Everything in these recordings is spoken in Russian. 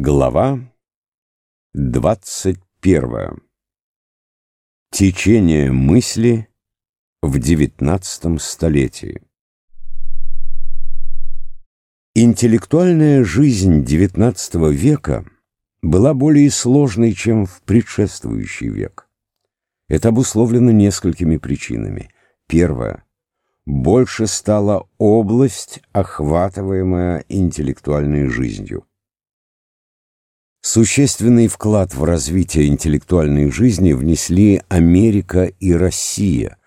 Глава 21. Течение мысли в XIX столетии. Интеллектуальная жизнь XIX века была более сложной, чем в предшествующий век. Это обусловлено несколькими причинами. Первое. Больше стала область, охватываемая интеллектуальной жизнью. Существенный вклад в развитие интеллектуальной жизни внесли Америка и Россия,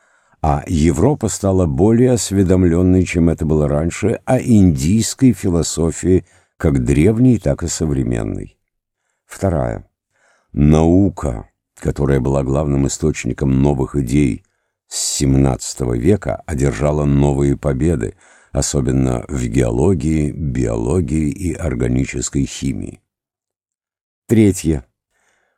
а Европа стала более осведомленной, чем это было раньше, о индийской философии как древней, так и современной. Вторая. Наука, которая была главным источником новых идей с XVII века, одержала новые победы, особенно в геологии, биологии и органической химии. Третье.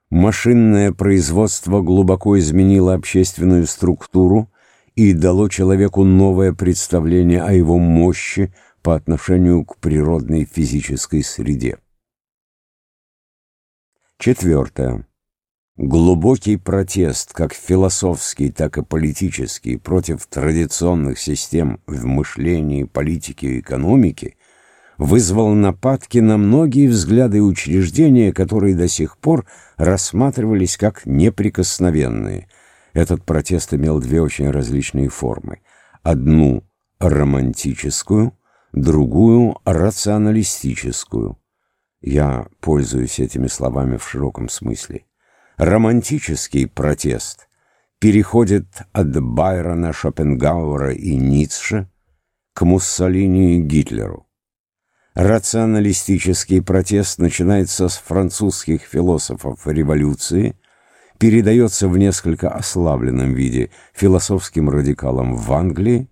Машинное производство глубоко изменило общественную структуру и дало человеку новое представление о его мощи по отношению к природной физической среде. Четвертое. Глубокий протест, как философский, так и политический, против традиционных систем в мышлении, политике и экономике – вызвал нападки на многие взгляды учреждения, которые до сих пор рассматривались как неприкосновенные. Этот протест имел две очень различные формы. Одну – романтическую, другую – рационалистическую. Я пользуюсь этими словами в широком смысле. Романтический протест переходит от Байрона, Шопенгауэра и Ницше к Муссолини и Гитлеру. Рационалистический протест начинается с французских философов революции, передается в несколько ослабленном виде философским радикалам в Англии,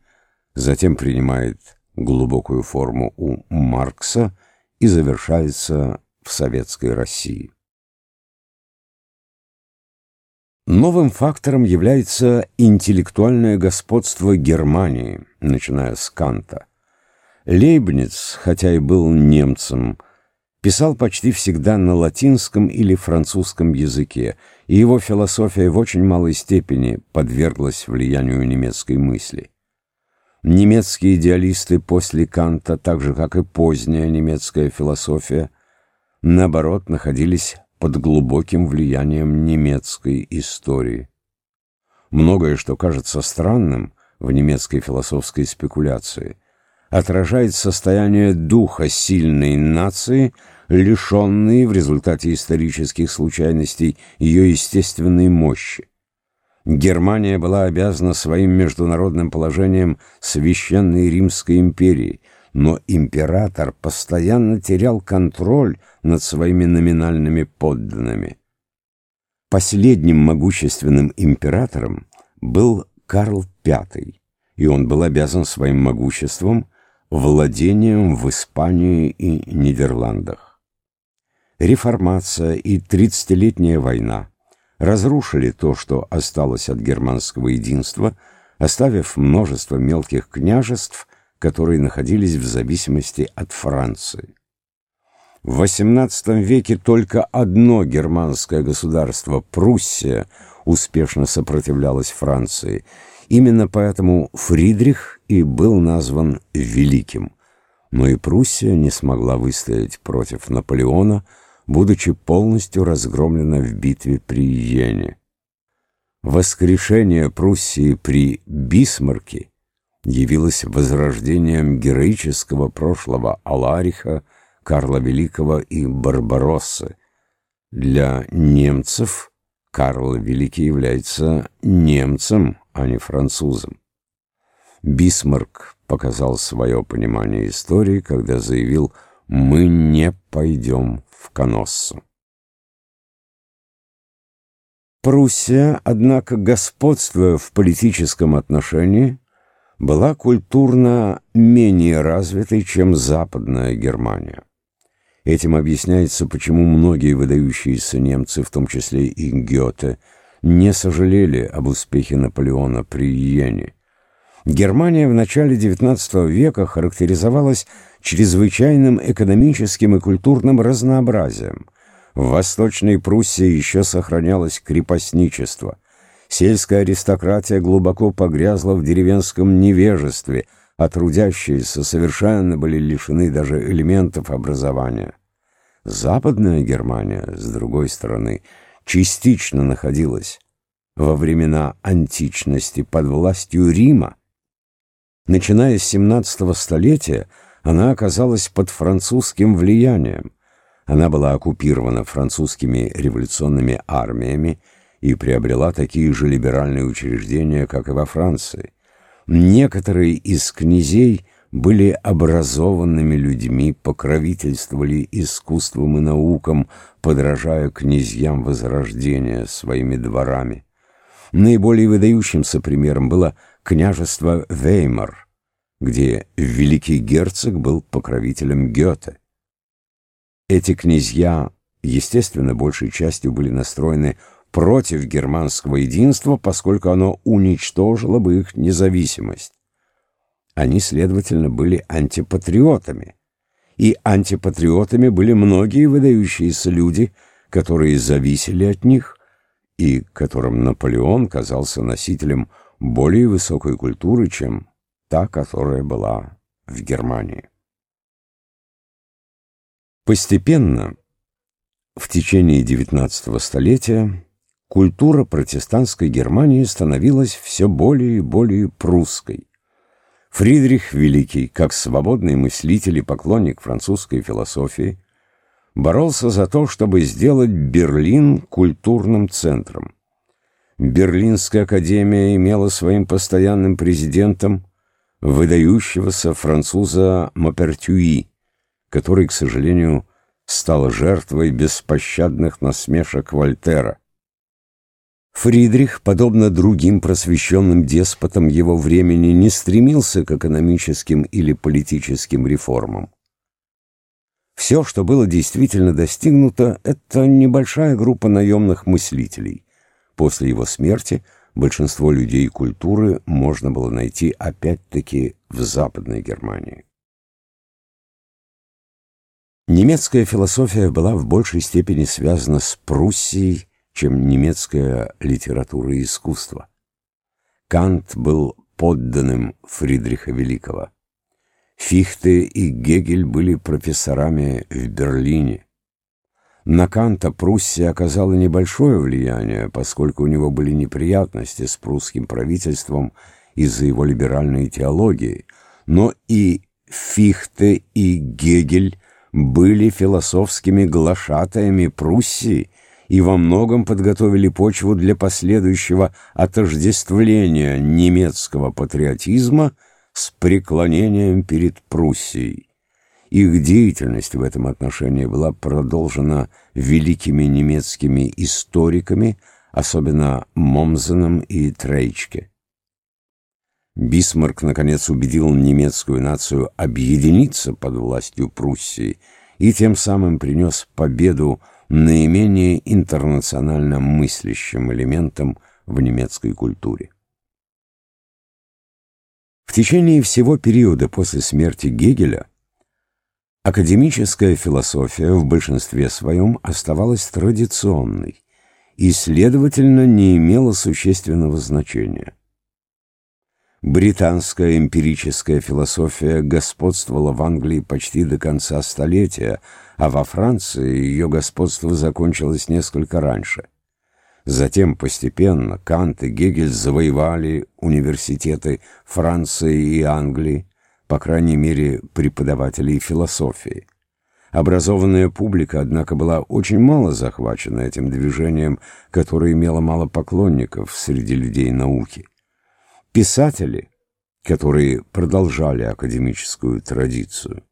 затем принимает глубокую форму у Маркса и завершается в Советской России. Новым фактором является интеллектуальное господство Германии, начиная с Канта. Лейбниц, хотя и был немцем, писал почти всегда на латинском или французском языке, и его философия в очень малой степени подверглась влиянию немецкой мысли. Немецкие идеалисты после Канта, так же как и поздняя немецкая философия, наоборот, находились под глубоким влиянием немецкой истории. Многое, что кажется странным в немецкой философской спекуляции, отражает состояние духа сильной нации, лишенной в результате исторических случайностей ее естественной мощи. Германия была обязана своим международным положением Священной Римской империи, но император постоянно терял контроль над своими номинальными подданными. Последним могущественным императором был Карл V, и он был обязан своим могуществом владением в Испании и Нидерландах. Реформация и тридцатилетняя война разрушили то, что осталось от германского единства, оставив множество мелких княжеств, которые находились в зависимости от Франции. В XVIII веке только одно германское государство, Пруссия, успешно сопротивлялось Франции – Именно поэтому Фридрих и был назван Великим. Но и Пруссия не смогла выстоять против Наполеона, будучи полностью разгромлена в битве при Йене. Воскрешение Пруссии при Бисмарке явилось возрождением героического прошлого Алариха, Карла Великого и Барбароссы. Для немцев Карл Великий является немцем, а не французом. Бисмарк показал свое понимание истории, когда заявил «Мы не пойдем в Коноссу». Пруссия, однако, господствуя в политическом отношении, была культурно менее развитой, чем Западная Германия. Этим объясняется, почему многие выдающиеся немцы, в том числе и Гёте, не сожалели об успехе Наполеона при Йене. Германия в начале XIX века характеризовалась чрезвычайным экономическим и культурным разнообразием. В Восточной Пруссии еще сохранялось крепостничество. Сельская аристократия глубоко погрязла в деревенском невежестве, а трудящиеся совершенно были лишены даже элементов образования. Западная Германия, с другой стороны, частично находилась во времена античности под властью Рима. Начиная с 17 столетия, она оказалась под французским влиянием. Она была оккупирована французскими революционными армиями, и приобрела такие же либеральные учреждения, как и во Франции. Некоторые из князей были образованными людьми, покровительствовали искусством и наукам, подражая князьям Возрождения своими дворами. Наиболее выдающимся примером было княжество Веймар, где великий герцог был покровителем Гёте. Эти князья, естественно, большей частью были настроены против германского единства, поскольку оно уничтожило бы их независимость. Они, следовательно, были антипатриотами. И антипатриотами были многие выдающиеся люди, которые зависели от них, и которым Наполеон казался носителем более высокой культуры, чем та, которая была в Германии. Постепенно, в течение XIX столетия, культура протестантской Германии становилась все более и более прусской. Фридрих Великий, как свободный мыслитель и поклонник французской философии, боролся за то, чтобы сделать Берлин культурным центром. Берлинская академия имела своим постоянным президентом выдающегося француза Мапертюи, который, к сожалению, стал жертвой беспощадных насмешек Вольтера. Фридрих, подобно другим просвещенным деспотам его времени, не стремился к экономическим или политическим реформам. Все, что было действительно достигнуто, это небольшая группа наемных мыслителей. После его смерти большинство людей культуры можно было найти опять-таки в Западной Германии. Немецкая философия была в большей степени связана с Пруссией, чем немецкая литература и искусство. Кант был подданным Фридриха Великого. Фихте и Гегель были профессорами в Берлине. На Канта Пруссия оказала небольшое влияние, поскольку у него были неприятности с прусским правительством из-за его либеральной теологии, но и Фихте и Гегель были философскими глашатаями Пруссии и во многом подготовили почву для последующего отождествления немецкого патриотизма с преклонением перед Пруссией. Их деятельность в этом отношении была продолжена великими немецкими историками, особенно Момзеном и Трейчке. Бисмарк, наконец, убедил немецкую нацию объединиться под властью Пруссии и тем самым принес победу наименее интернационально мыслящим элементом в немецкой культуре. В течение всего периода после смерти Гегеля академическая философия в большинстве своем оставалась традиционной и, следовательно, не имела существенного значения. Британская эмпирическая философия господствовала в Англии почти до конца столетия, а во Франции ее господство закончилось несколько раньше. Затем постепенно Кант и Гегель завоевали университеты Франции и Англии, по крайней мере, преподавателей философии. Образованная публика, однако, была очень мало захвачена этим движением, которое имело мало поклонников среди людей науки. Писатели, которые продолжали академическую традицию,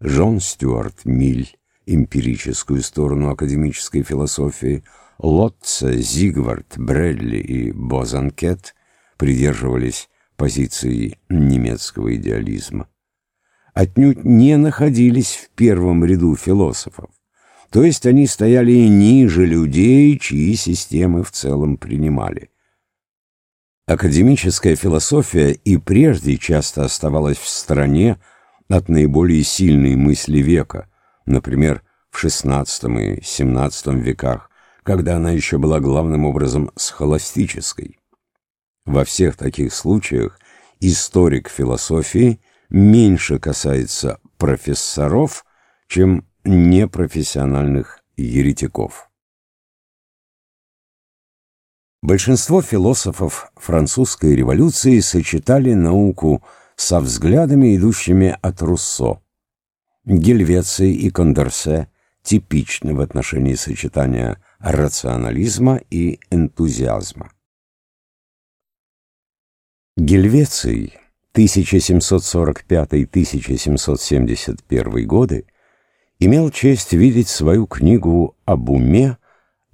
Джон Стюарт Миль, эмпирическую сторону академической философии, Лотце, Зигвард, Брэдли и Бозанкет придерживались позиции немецкого идеализма. Отнюдь не находились в первом ряду философов, то есть они стояли ниже людей, чьи системы в целом принимали. Академическая философия и прежде часто оставалась в стороне от наиболее сильной мысли века, например, в XVI и XVII веках, когда она еще была главным образом схоластической. Во всех таких случаях историк философии меньше касается профессоров, чем непрофессиональных еретиков. Большинство философов французской революции сочетали науку со взглядами, идущими от Руссо. Гельвеций и Кондорсе типичны в отношении сочетания рационализма и энтузиазма. Гельвеций 1745-1771 годы имел честь видеть свою книгу об уме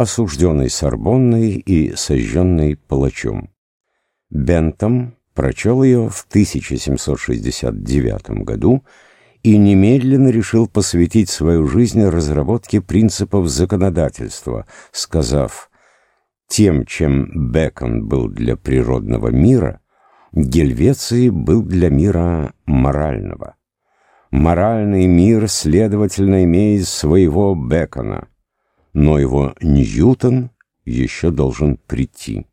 осужденный Сорбонной и сожженный палачом. Бентам прочел ее в 1769 году и немедленно решил посвятить свою жизнь разработке принципов законодательства, сказав «Тем, чем Бекон был для природного мира, Гельвеций был для мира морального. Моральный мир, следовательно, имеет своего Бекона» но его Ньютон еще должен прийти.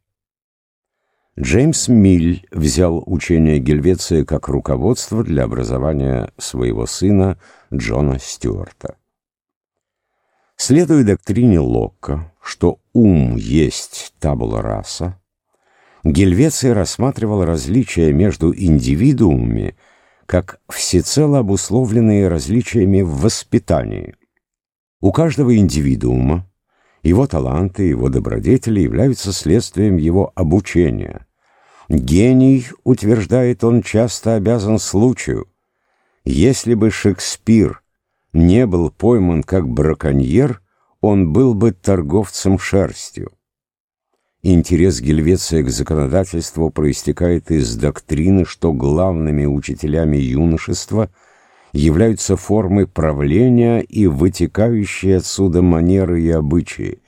Джеймс Миль взял учение Гельвеция как руководство для образования своего сына Джона Стюарта. Следуя доктрине Локка, что ум есть табула раса, Гельвеций рассматривал различия между индивидуумами как всецело обусловленные различиями в воспитании – у каждого индивидуума его таланты, его добродетели являются следствием его обучения. Гений, утверждает он, часто обязан случаю. Если бы Шекспир не был пойман как браконьер, он был бы торговцем шерстью. Интерес Гельвеция к законодательству проистекает из доктрины, что главными учителями юношества – являются формы правления и вытекающие отсюда манеры и обычаи.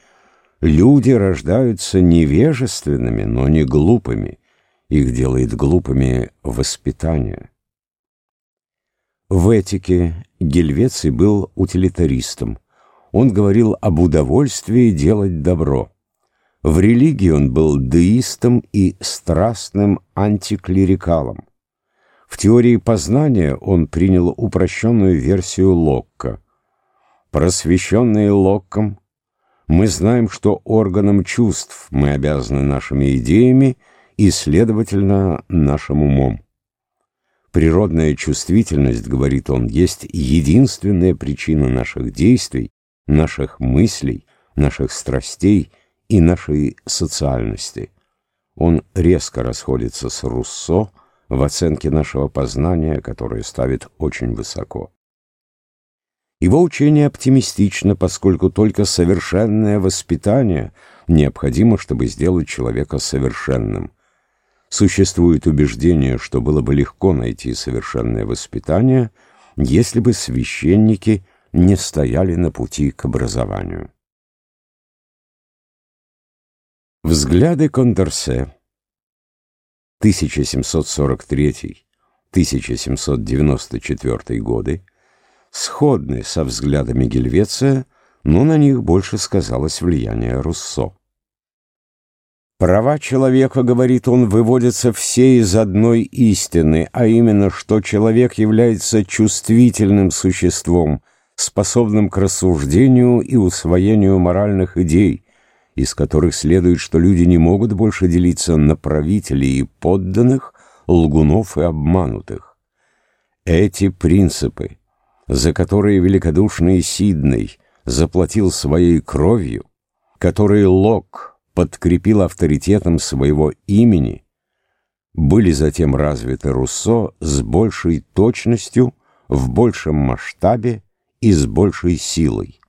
Люди рождаются невежественными, но не глупыми. Их делает глупыми воспитание. В этике Гельвеций был утилитаристом. Он говорил об удовольствии делать добро. В религии он был деистом и страстным антиклерикалом. В теории познания он принял упрощенную версию Локка. Просвещенные Локком, мы знаем, что органам чувств мы обязаны нашими идеями и, следовательно, нашим умом. Природная чувствительность, говорит он, есть единственная причина наших действий, наших мыслей, наших страстей и нашей социальности. Он резко расходится с Руссо, в оценке нашего познания, которое ставит очень высоко. Его учение оптимистично, поскольку только совершенное воспитание необходимо, чтобы сделать человека совершенным. Существует убеждение, что было бы легко найти совершенное воспитание, если бы священники не стояли на пути к образованию. Взгляды Кондорсе 1743-1794 годы сходны со взглядами Гельвеция, но на них больше сказалось влияние Руссо. Права человека, говорит он, выводятся все из одной истины, а именно, что человек является чувствительным существом, способным к рассуждению и усвоению моральных идей, из которых следует, что люди не могут больше делиться на правителей и подданных, лгунов и обманутых. Эти принципы, за которые великодушный Сидней заплатил своей кровью, которые Лок подкрепил авторитетом своего имени, были затем развиты Руссо с большей точностью, в большем масштабе и с большей силой.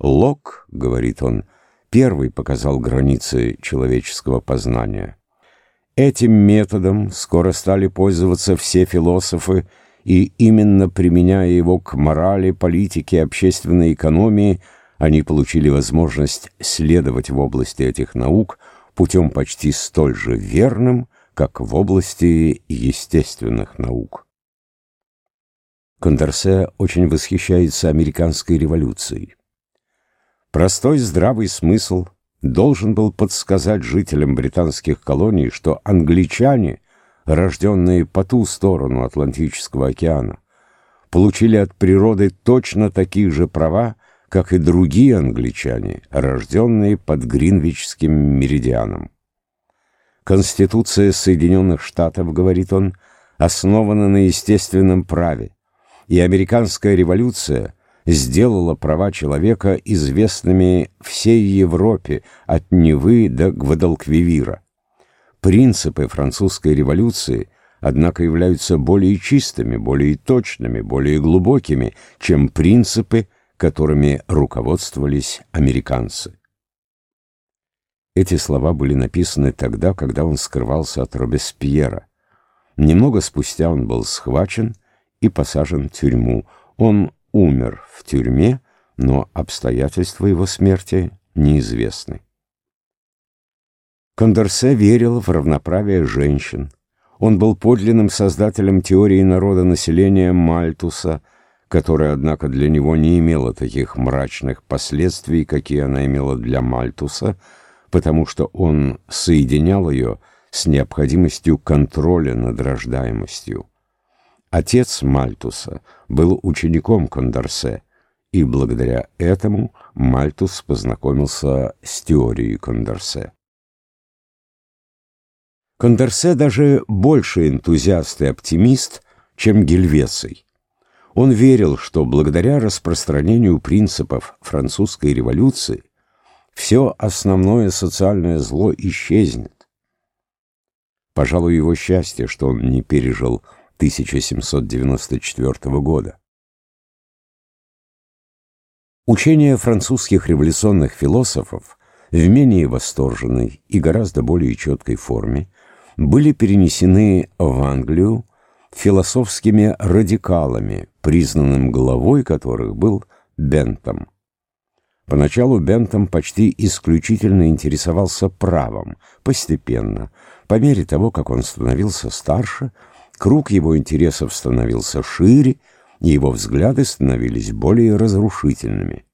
Лок, говорит он, — первый показал границы человеческого познания. Этим методом скоро стали пользоваться все философы, и именно применяя его к морали, политике, общественной экономии, они получили возможность следовать в области этих наук путем почти столь же верным, как в области естественных наук. Кондорсе очень восхищается американской революцией. Простой здравый смысл должен был подсказать жителям британских колоний, что англичане, рожденные по ту сторону Атлантического океана, получили от природы точно такие же права, как и другие англичане, рожденные под Гринвичским меридианом. Конституция Соединенных Штатов, говорит он, основана на естественном праве, и американская революция сделала права человека известными всей Европе от Невы до Гвадалквивира. Принципы французской революции, однако, являются более чистыми, более точными, более глубокими, чем принципы, которыми руководствовались американцы. Эти слова были написаны тогда, когда он скрывался от Робеспьера. Немного спустя он был схвачен и посажен в тюрьму. Он умер в тюрьме, но обстоятельства его смерти неизвестны. Кондорсе верил в равноправие женщин. Он был подлинным создателем теории народонаселения Мальтуса, которая, однако, для него не имела таких мрачных последствий, какие она имела для Мальтуса, потому что он соединял ее с необходимостью контроля над рождаемостью. Отец Мальтуса был учеником Кондорсе, и благодаря этому Мальтус познакомился с теорией Кондорсе. Кондорсе даже больше энтузиаст и оптимист, чем Гельвеций. Он верил, что благодаря распространению принципов французской революции все основное социальное зло исчезнет. Пожалуй, его счастье, что он не пережил 1794 года. Учения французских революционных философов в менее восторженной и гораздо более четкой форме были перенесены в Англию философскими радикалами, признанным главой которых был Бентом. Поначалу Бентом почти исключительно интересовался правом, постепенно, по мере того, как он становился старше, Круг его интересов становился шире, и его взгляды становились более разрушительными.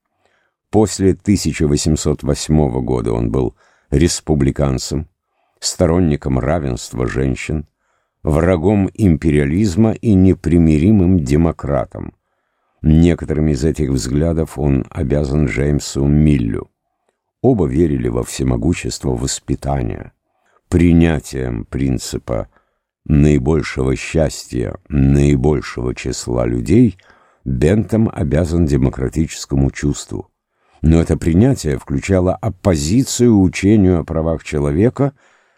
После 1808 года он был республиканцем, сторонником равенства женщин, врагом империализма и непримиримым демократом. Некоторыми из этих взглядов он обязан Джеймсу Миллю. Оба верили во всемогущество воспитания, принятием принципа наибольшего счастья наибольшего числа людей Бентам обязан демократическому чувству. Но это принятие включало оппозицию учению о правах человека,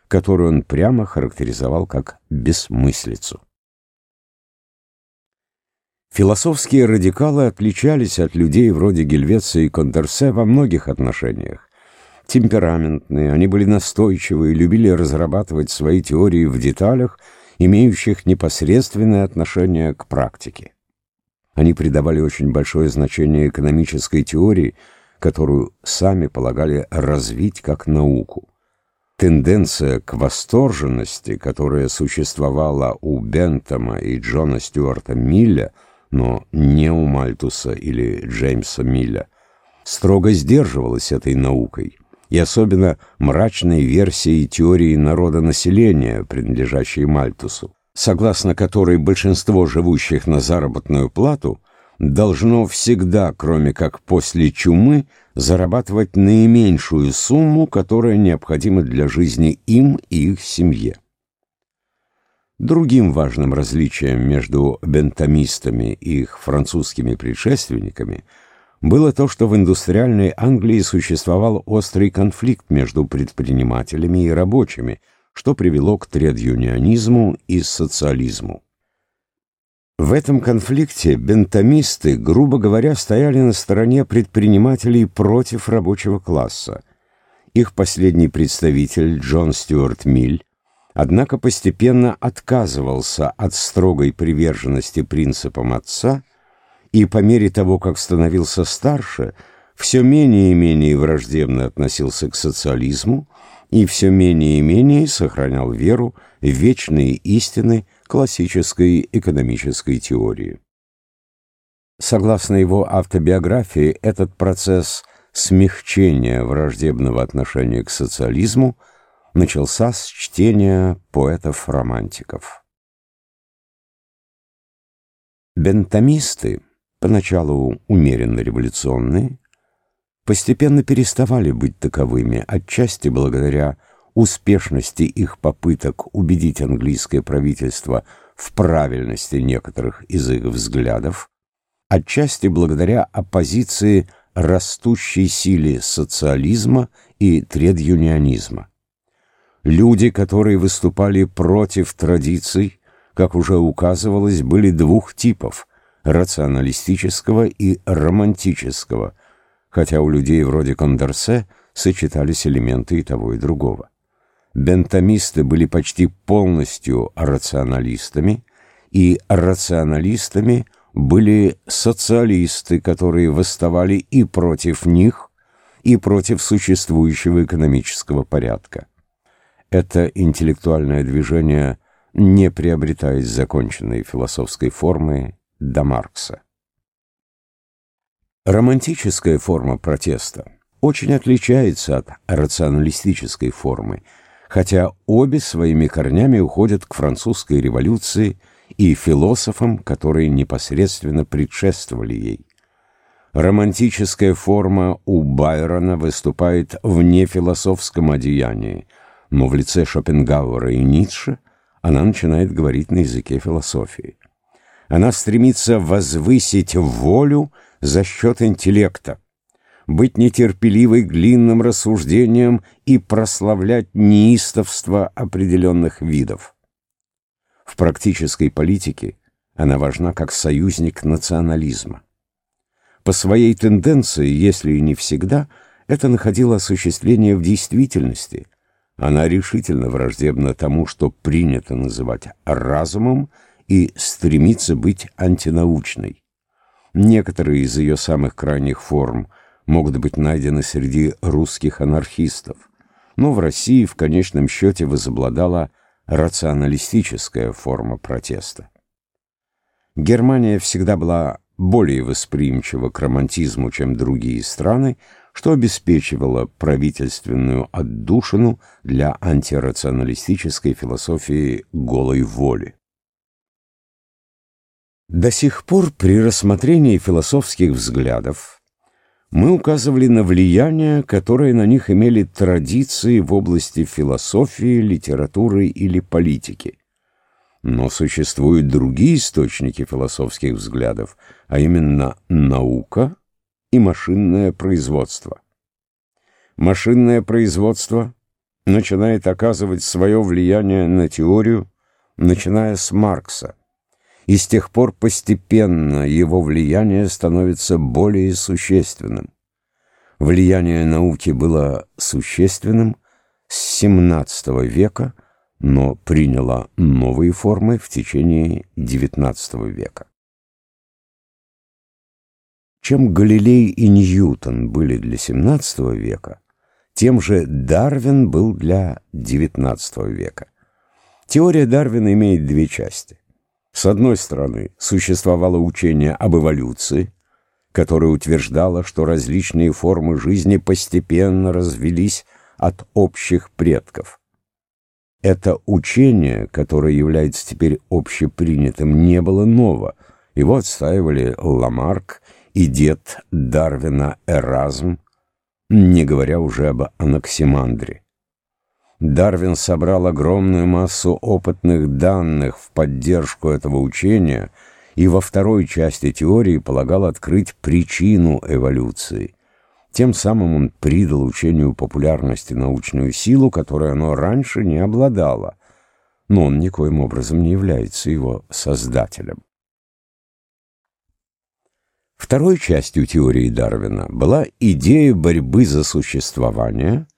которую он прямо характеризовал как бессмыслицу. Философские радикалы отличались от людей вроде Гельвеца и Кондорсе во многих отношениях. Темпераментные, они были настойчивы и любили разрабатывать свои теории в деталях – имеющих непосредственное отношение к практике. Они придавали очень большое значение экономической теории, которую сами полагали развить как науку. Тенденция к восторженности, которая существовала у Бентома и Джона Стюарта Милля, но не у Мальтуса или Джеймса Милля, строго сдерживалась этой наукой и особенно мрачной версией теории народонаселения, принадлежащей Мальтусу, согласно которой большинство живущих на заработную плату должно всегда, кроме как после чумы, зарабатывать наименьшую сумму, которая необходима для жизни им и их семье. Другим важным различием между бентамистами и их французскими предшественниками – было то, что в индустриальной Англии существовал острый конфликт между предпринимателями и рабочими, что привело к тредюнионизму и социализму. В этом конфликте бентамисты, грубо говоря, стояли на стороне предпринимателей против рабочего класса. Их последний представитель, Джон Стюарт Миль, однако постепенно отказывался от строгой приверженности принципам отца – и по мере того, как становился старше, все менее и менее враждебно относился к социализму и все менее и менее сохранял веру в вечные истины классической экономической теории. Согласно его автобиографии, этот процесс смягчения враждебного отношения к социализму начался с чтения поэтов-романтиков. Бентамисты, поначалу умеренно революционные, постепенно переставали быть таковыми, отчасти благодаря успешности их попыток убедить английское правительство в правильности некоторых из их взглядов, отчасти благодаря оппозиции растущей силе социализма и тредюнионизма. Люди, которые выступали против традиций, как уже указывалось, были двух типов – рационалистического и романтического, хотя у людей вроде Кондорсе сочетались элементы и того, и другого. Бентамисты были почти полностью рационалистами, и рационалистами были социалисты, которые восставали и против них, и против существующего экономического порядка. Это интеллектуальное движение не приобретает законченной философской формы до Маркса. Романтическая форма протеста очень отличается от рационалистической формы, хотя обе своими корнями уходят к французской революции – и философам, которые непосредственно предшествовали ей. Романтическая форма у Байрона выступает в нефилософском одеянии, но в лице Шопенгауэра и Ницше она начинает говорить на языке философии. Она стремится возвысить волю за счет интеллекта, быть нетерпеливой к длинным рассуждениям и прославлять неистовство определенных видов. В практической политике она важна как союзник национализма. По своей тенденции, если и не всегда, это находило осуществление в действительности. Она решительно враждебна тому, что принято называть разумом и стремится быть антинаучной. Некоторые из ее самых крайних форм могут быть найдены среди русских анархистов, но в России в конечном счете возобладала рационалистическая форма протеста. Германия всегда была более восприимчива к романтизму, чем другие страны, что обеспечивало правительственную отдушину для антирационалистической философии голой воли. До сих пор при рассмотрении философских взглядов мы указывали на влияние, которое на них имели традиции в области философии, литературы или политики. Но существуют другие источники философских взглядов, а именно наука и машинное производство. Машинное производство начинает оказывать свое влияние на теорию, начиная с Маркса и с тех пор постепенно его влияние становится более существенным. Влияние науки было существенным с XVII века, но приняло новые формы в течение XIX века. Чем Галилей и Ньютон были для XVII века, тем же Дарвин был для XIX века. Теория Дарвина имеет две части. С одной стороны, существовало учение об эволюции, которое утверждало, что различные формы жизни постепенно развелись от общих предков. Это учение, которое является теперь общепринятым, не было ново. Его отстаивали Ламарк и дед Дарвина Эразм, не говоря уже об Анаксимандре. Дарвин собрал огромную массу опытных данных в поддержку этого учения и во второй части теории полагал открыть причину эволюции. Тем самым он придал учению популярности научную силу, которой оно раньше не обладало, но он никоим образом не является его создателем. Второй частью теории Дарвина была идея борьбы за существование –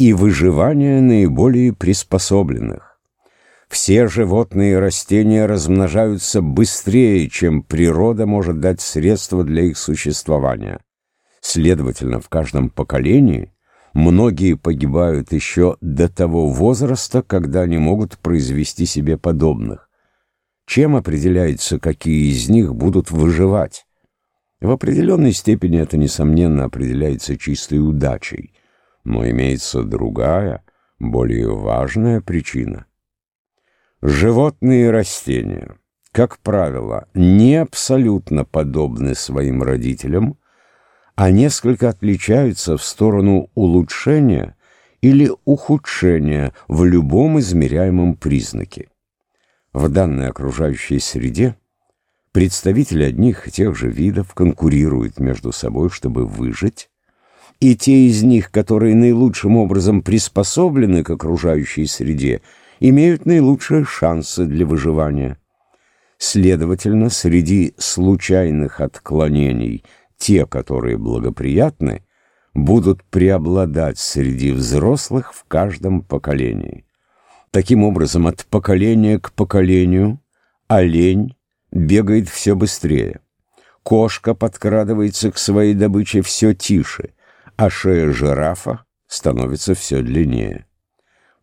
и выживание наиболее приспособленных. Все животные и растения размножаются быстрее, чем природа может дать средства для их существования. Следовательно, в каждом поколении Многие погибают еще до того возраста, когда не могут произвести себе подобных. Чем определяется, какие из них будут выживать? В определенной степени это, несомненно, определяется чистой удачей, но имеется другая, более важная причина. Животные и растения, как правило, не абсолютно подобны своим родителям, а несколько отличаются в сторону улучшения или ухудшения в любом измеряемом признаке. В данной окружающей среде представители одних и тех же видов конкурируют между собой, чтобы выжить, и те из них, которые наилучшим образом приспособлены к окружающей среде, имеют наилучшие шансы для выживания. Следовательно, среди случайных отклонений те, которые благоприятны, будут преобладать среди взрослых в каждом поколении. Таким образом, от поколения к поколению олень бегает все быстрее. Кошка подкрадывается к своей добыче все тише, а шея жирафа становится все длиннее.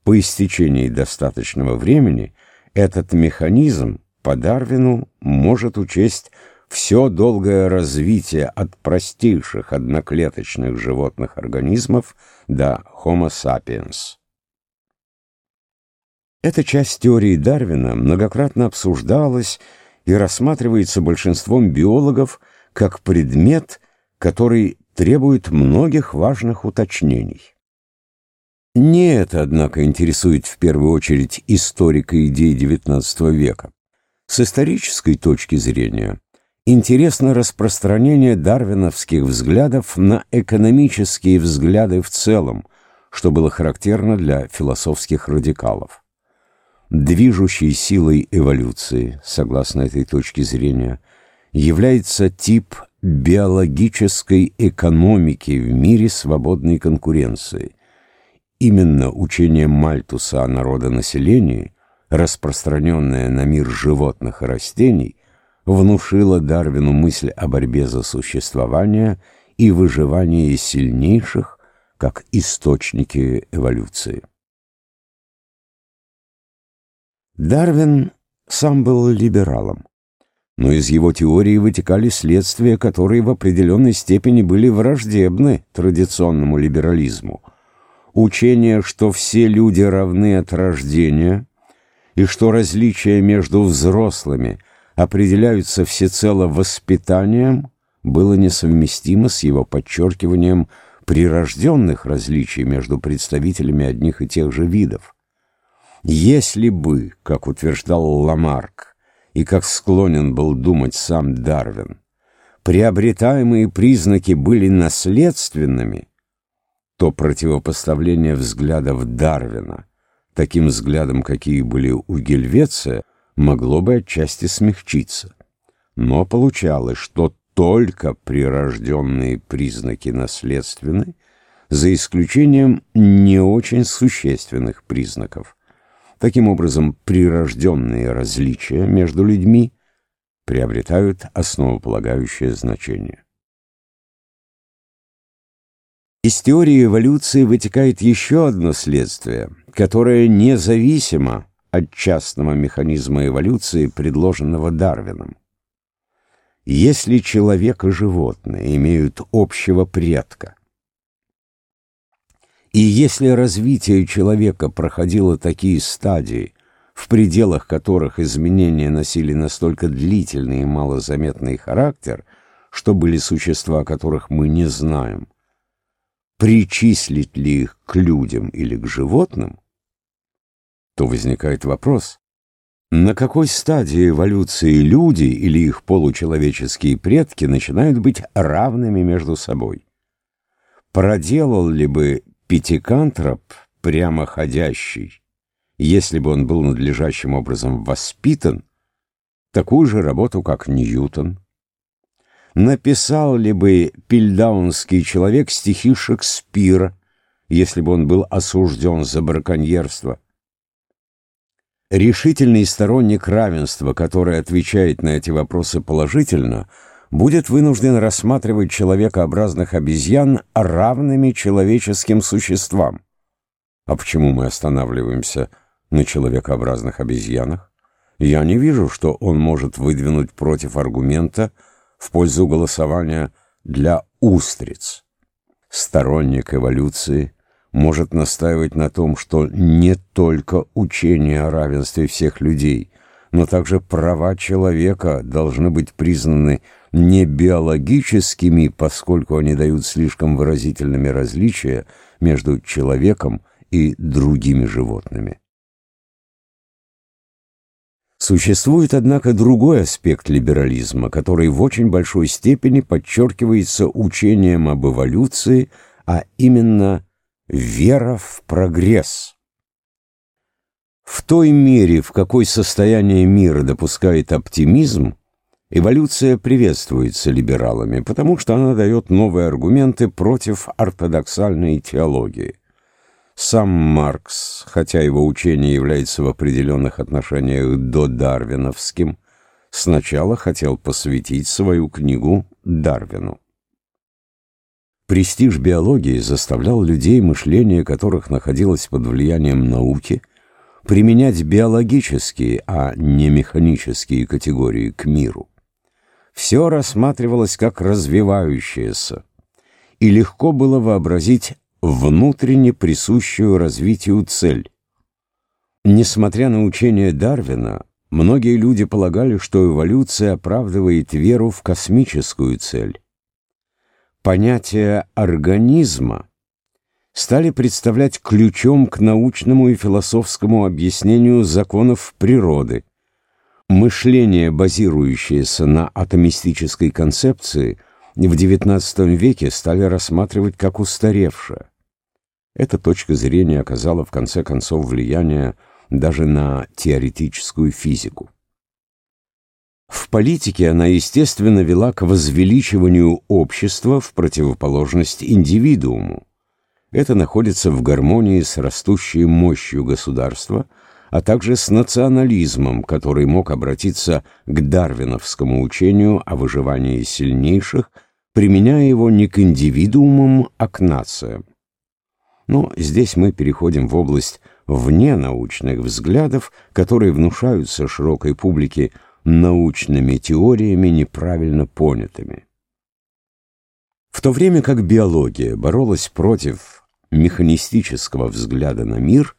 По истечении достаточного времени этот механизм по Дарвину может учесть все долгое развитие от простейших одноклеточных животных организмов до Homo sapiens. Эта часть теории Дарвина многократно обсуждалась и рассматривается большинством биологов как предмет, который требует многих важных уточнений. Не это, однако, интересует в первую очередь историка идей XIX века. С исторической точки зрения интересно распространение дарвиновских взглядов на экономические взгляды в целом, что было характерно для философских радикалов. Движущей силой эволюции, согласно этой точке зрения, является тип биологической экономики в мире свободной конкуренции. Именно учение Мальтуса о народонаселении, распространенное на мир животных и растений, внушило Дарвину мысль о борьбе за существование и выживание сильнейших как источники эволюции. Дарвин сам был либералом, но из его теории вытекали следствия, которые в определенной степени были враждебны традиционному либерализму. Учение, что все люди равны от рождения, и что различия между взрослыми определяются всецело воспитанием, было несовместимо с его подчеркиванием прирожденных различий между представителями одних и тех же видов. Если бы, как утверждал Ламарк, и как склонен был думать сам Дарвин, приобретаемые признаки были наследственными, то противопоставление взглядов Дарвина таким взглядам, какие были у Гельвеция, могло бы отчасти смягчиться. Но получалось, что только прирожденные признаки наследственны, за исключением не очень существенных признаков. Таким образом, прирожденные различия между людьми приобретают основополагающее значение. Из теории эволюции вытекает еще одно следствие, которое независимо от частного механизма эволюции, предложенного Дарвином. Если человек и животное имеют общего предка, и если развитие человека проходило такие стадии, в пределах которых изменения носили настолько длительный и малозаметный характер, что были существа, которых мы не знаем, причислить ли их к людям или к животным, то возникает вопрос, на какой стадии эволюции люди или их получеловеческие предки начинают быть равными между собой? Проделал ли бы Пятикантроп, прямоходящий, если бы он был надлежащим образом воспитан, такую же работу, как Ньютон. Написал ли бы пильдаунский человек стихи Шекспира, если бы он был осужден за браконьерство? Решительный сторонник равенства, который отвечает на эти вопросы положительно, будет вынужден рассматривать человекообразных обезьян равными человеческим существам. А почему мы останавливаемся на человекообразных обезьянах? Я не вижу, что он может выдвинуть против аргумента в пользу голосования для устриц. Сторонник эволюции может настаивать на том, что не только учение о равенстве всех людей, но также права человека должны быть признаны не биологическими, поскольку они дают слишком выразительными различия между человеком и другими животными. Существует, однако, другой аспект либерализма, который в очень большой степени подчеркивается учением об эволюции, а именно вера в прогресс. В той мере, в какой состояние мира допускает оптимизм, эволюция приветствуется либералами, потому что она дает новые аргументы против ортодоксальной теологии. Сам Маркс, хотя его учение является в определенных отношениях додарвиновским, сначала хотел посвятить свою книгу Дарвину. Престиж биологии заставлял людей, мышление которых находилось под влиянием науки, применять биологические, а не механические категории к миру. Все рассматривалось как развивающееся, и легко было вообразить внутренне присущую развитию цель. Несмотря на учение Дарвина, многие люди полагали, что эволюция оправдывает веру в космическую цель. Понятие организма стали представлять ключом к научному и философскому объяснению законов природы. Мышление, базирующееся на атомистической концепции, в XIX веке стали рассматривать как устаревшее. Эта точка зрения оказала в конце концов влияние даже на теоретическую физику. В политике она, естественно, вела к возвеличиванию общества в противоположность индивидууму. Это находится в гармонии с растущей мощью государства, а также с национализмом, который мог обратиться к дарвиновскому учению о выживании сильнейших, применяя его не к индивидуумам, а к нациям. Но здесь мы переходим в область вне научных взглядов, которые внушаются широкой публике научными теориями, неправильно понятыми. В то время как биология боролась против механистического взгляда на мир,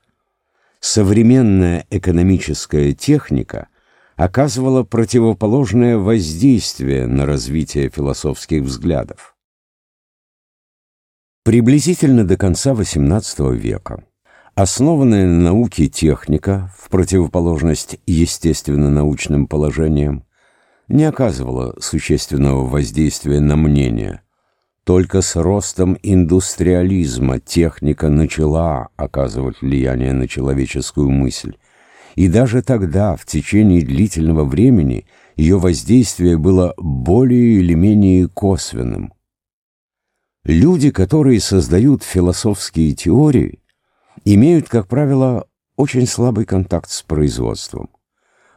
современная экономическая техника оказывала противоположное воздействие на развитие философских взглядов. Приблизительно до конца XVIII века основанная на науке техника, в противоположность естественно-научным положениям, не оказывала существенного воздействия на мнение. Только с ростом индустриализма техника начала оказывать влияние на человеческую мысль. И даже тогда, в течение длительного времени, ее воздействие было более или менее косвенным – Люди, которые создают философские теории, имеют, как правило, очень слабый контакт с производством.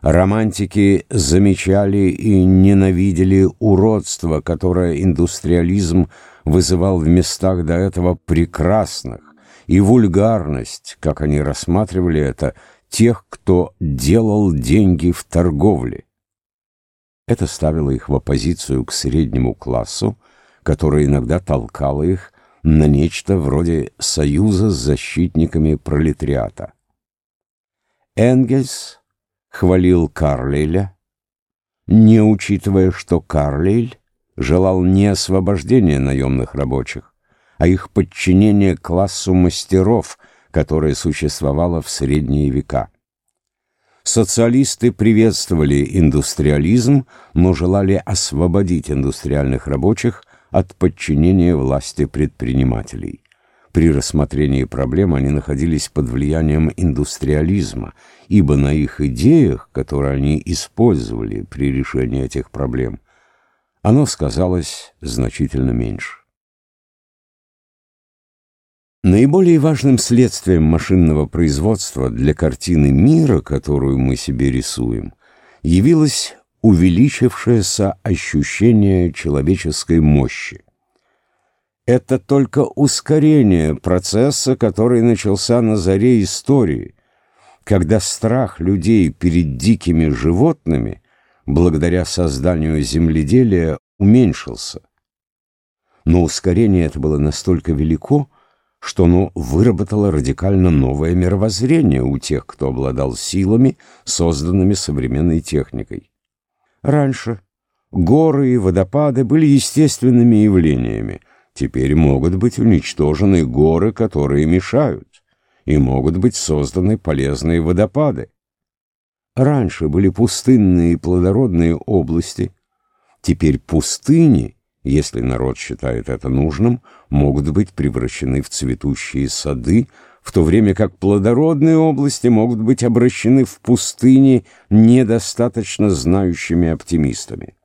Романтики замечали и ненавидели уродство, которое индустриализм вызывал в местах до этого прекрасных, и вульгарность, как они рассматривали это, тех, кто делал деньги в торговле. Это ставило их в оппозицию к среднему классу, которая иногда толкала их на нечто вроде союза с защитниками пролетариата. Энгельс хвалил Карлейля, не учитывая, что Карлейль желал не освобождения наемных рабочих, а их подчинения классу мастеров, которое существовало в средние века. Социалисты приветствовали индустриализм, но желали освободить индустриальных рабочих от подчинения власти предпринимателей. При рассмотрении проблем они находились под влиянием индустриализма, ибо на их идеях, которые они использовали при решении этих проблем, оно сказалось значительно меньше. Наиболее важным следствием машинного производства для картины мира, которую мы себе рисуем, явилось увеличившееся ощущение человеческой мощи. Это только ускорение процесса, который начался на заре истории, когда страх людей перед дикими животными, благодаря созданию земледелия, уменьшился. Но ускорение это было настолько велико, что оно выработало радикально новое мировоззрение у тех, кто обладал силами, созданными современной техникой. Раньше горы и водопады были естественными явлениями, теперь могут быть уничтожены горы, которые мешают, и могут быть созданы полезные водопады. Раньше были пустынные и плодородные области, теперь пустыни — если народ считает это нужным, могут быть превращены в цветущие сады, в то время как плодородные области могут быть обращены в пустыни недостаточно знающими оптимистами.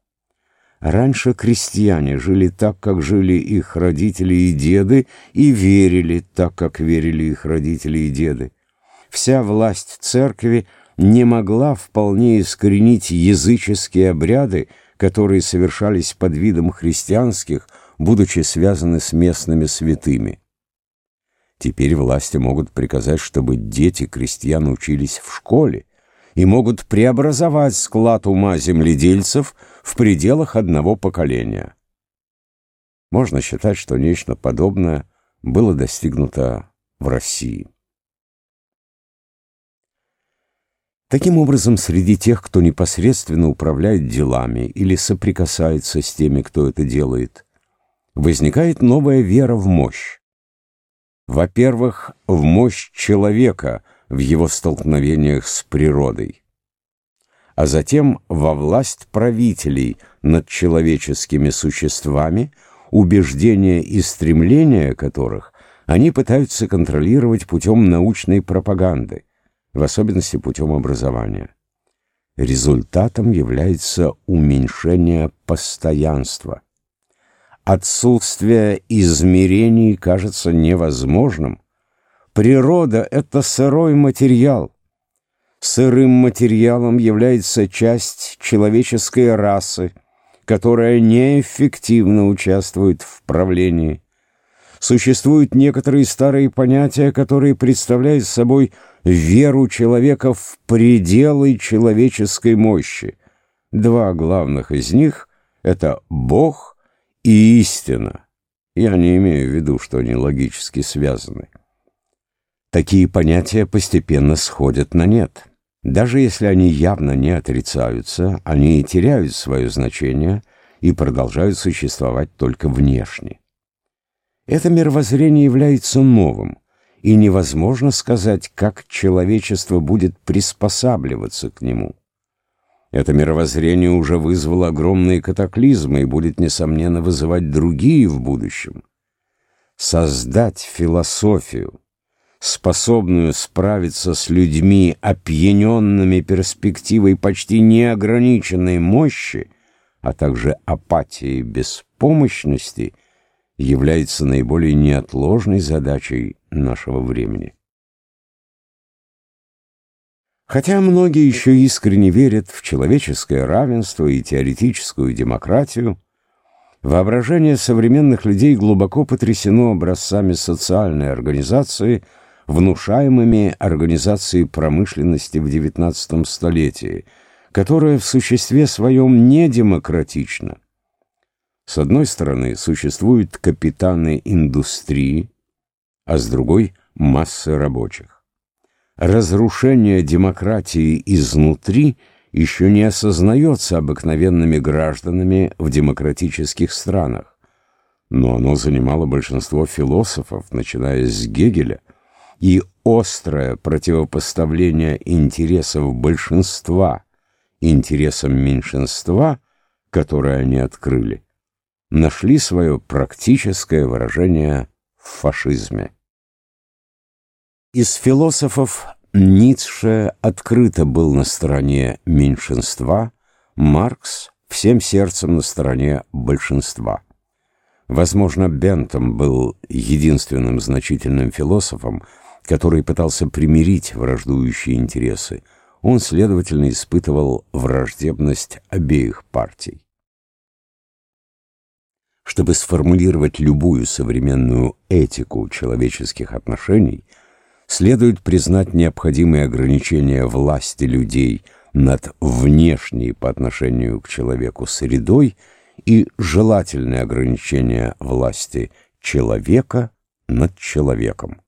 Раньше крестьяне жили так, как жили их родители и деды, и верили так, как верили их родители и деды. Вся власть церкви не могла вполне искоренить языческие обряды, которые совершались под видом христианских, будучи связаны с местными святыми. Теперь власти могут приказать, чтобы дети крестьян учились в школе, и могут преобразовать склад ума земледельцев в пределах одного поколения. Можно считать, что нечто подобное было достигнуто в России. Таким образом, среди тех, кто непосредственно управляет делами или соприкасается с теми, кто это делает, возникает новая вера в мощь. Во-первых, в мощь человека в его столкновениях с природой, а затем во власть правителей над человеческими существами, убеждения и стремления которых они пытаются контролировать путем научной пропаганды в особенности путем образования. Результатом является уменьшение постоянства. Отсутствие измерений кажется невозможным. Природа — это сырой материал. Сырым материалом является часть человеческой расы, которая неэффективно участвует в правлении. Существуют некоторые старые понятия, которые представляют собой веру человека в пределы человеческой мощи. Два главных из них — это Бог и истина. Я не имею в виду, что они логически связаны. Такие понятия постепенно сходят на нет. Даже если они явно не отрицаются, они теряют свое значение и продолжают существовать только внешне. Это мировоззрение является новым — и невозможно сказать, как человечество будет приспосабливаться к нему. Это мировоззрение уже вызвало огромные катаклизмы и будет, несомненно, вызывать другие в будущем. Создать философию, способную справиться с людьми, опьяненными перспективой почти неограниченной мощи, а также апатией беспомощности – является наиболее неотложной задачей нашего времени. Хотя многие еще искренне верят в человеческое равенство и теоретическую демократию, воображение современных людей глубоко потрясено образцами социальной организации, внушаемыми организацией промышленности в XIX столетии, которая в существе своем не демократична, с одной стороны, существуют капитаны индустрии, а с другой – массы рабочих. Разрушение демократии изнутри еще не осознается обыкновенными гражданами в демократических странах, но оно занимало большинство философов, начиная с Гегеля, и острое противопоставление интересов большинства интересам меньшинства, которые они открыли, нашли свое практическое выражение в фашизме. Из философов Ницше открыто был на стороне меньшинства, Маркс всем сердцем на стороне большинства. Возможно, Бентом был единственным значительным философом, который пытался примирить враждующие интересы. он, следовательно, испытывал враждебность обеих партий. Чтобы сформулировать любую современную этику человеческих отношений, следует признать необходимые ограничения власти людей над внешней по отношению к человеку средой и желательные ограничения власти человека над человеком.